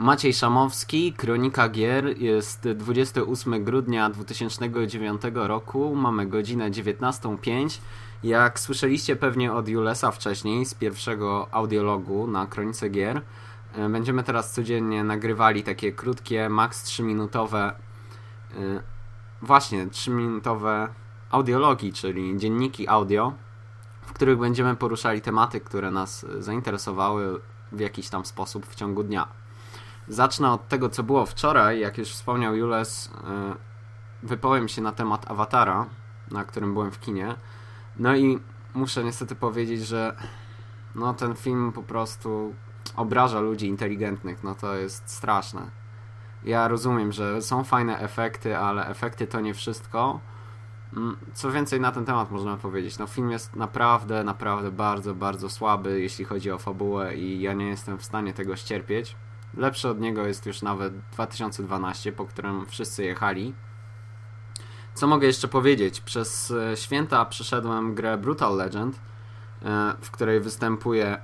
Maciej Szamowski, Kronika Gier. Jest 28 grudnia 2009 roku. Mamy godzinę 19.05. Jak słyszeliście pewnie od Julesa wcześniej z pierwszego audiologu na Kronice Gier, e, będziemy teraz codziennie nagrywali takie krótkie, maks 3-minutowe, e, właśnie 3-minutowe audiologii, czyli dzienniki audio, w których będziemy poruszali tematy, które nas zainteresowały w jakiś tam sposób w ciągu dnia. Zacznę od tego, co było wczoraj. Jak już wspomniał Jules, e, wypowiem się na temat Awatara, na którym byłem w kinie. No i muszę niestety powiedzieć, że no ten film po prostu obraża ludzi inteligentnych. No to jest straszne. Ja rozumiem, że są fajne efekty, ale efekty to nie wszystko. Mm, co więcej na ten temat można powiedzieć? No film jest naprawdę, naprawdę bardzo, bardzo słaby, jeśli chodzi o fabułę i ja nie jestem w stanie tego ścierpieć. Lepszy od niego jest już nawet 2012, po którym wszyscy jechali. Co mogę jeszcze powiedzieć? Przez e, święta przeszedłem grę Brutal Legend, e, w której występuje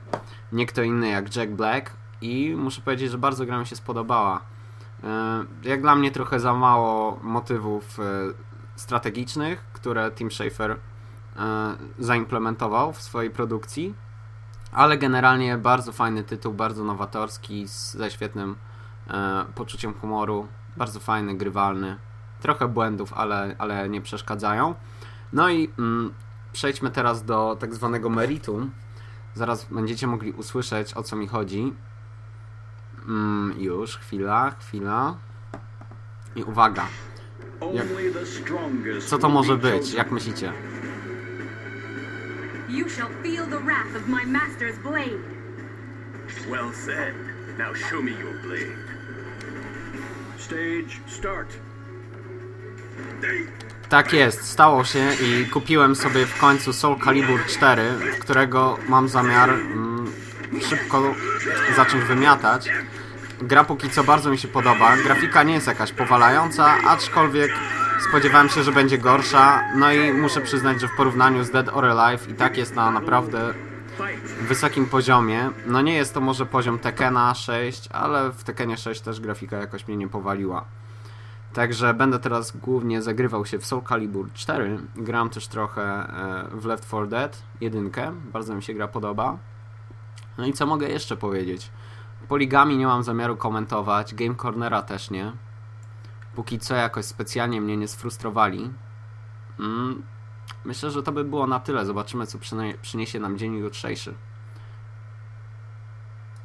nie kto inny jak Jack Black i muszę powiedzieć, że bardzo gra mi się spodobała. E, jak dla mnie trochę za mało motywów strategicznych, które Tim Schafer zaimplementował w swojej produkcji ale generalnie bardzo fajny tytuł, bardzo nowatorski, ze świetnym e, poczuciem humoru, bardzo fajny, grywalny. Trochę błędów, ale, ale nie przeszkadzają. No i mm, przejdźmy teraz do tak zwanego meritum. Zaraz będziecie mogli usłyszeć o co mi chodzi. Mm, już, chwila, chwila. I uwaga. Jak, co to może być? Jak myślicie? You shall feel the wrath of my master's blade. Well said. Now show me your blade. Stage start. Tak jest, stało się i kupiłem sobie w końcu Soul Calibur 4, którego mam zamiar mm, szybko zacząć wymiatać. Gra póki co bardzo mi się podoba. Grafika nie jest jakaś powalająca, aczkolwiek Spodziewałem się, że będzie gorsza, no i muszę przyznać, że w porównaniu z Dead or Alive i tak jest na naprawdę wysokim poziomie. No nie jest to może poziom Tekena 6, ale w Tekenie 6 też grafika jakoś mnie nie powaliła. Także będę teraz głównie zagrywał się w Soul Calibur 4. Gram też trochę e, w Left 4 Dead 1. Bardzo mi się gra podoba. No i co mogę jeszcze powiedzieć? Poligami nie mam zamiaru komentować, Game Cornera też nie póki co jakoś specjalnie mnie nie sfrustrowali. Mm, myślę, że to by było na tyle. Zobaczymy, co przyniesie nam dzień jutrzejszy.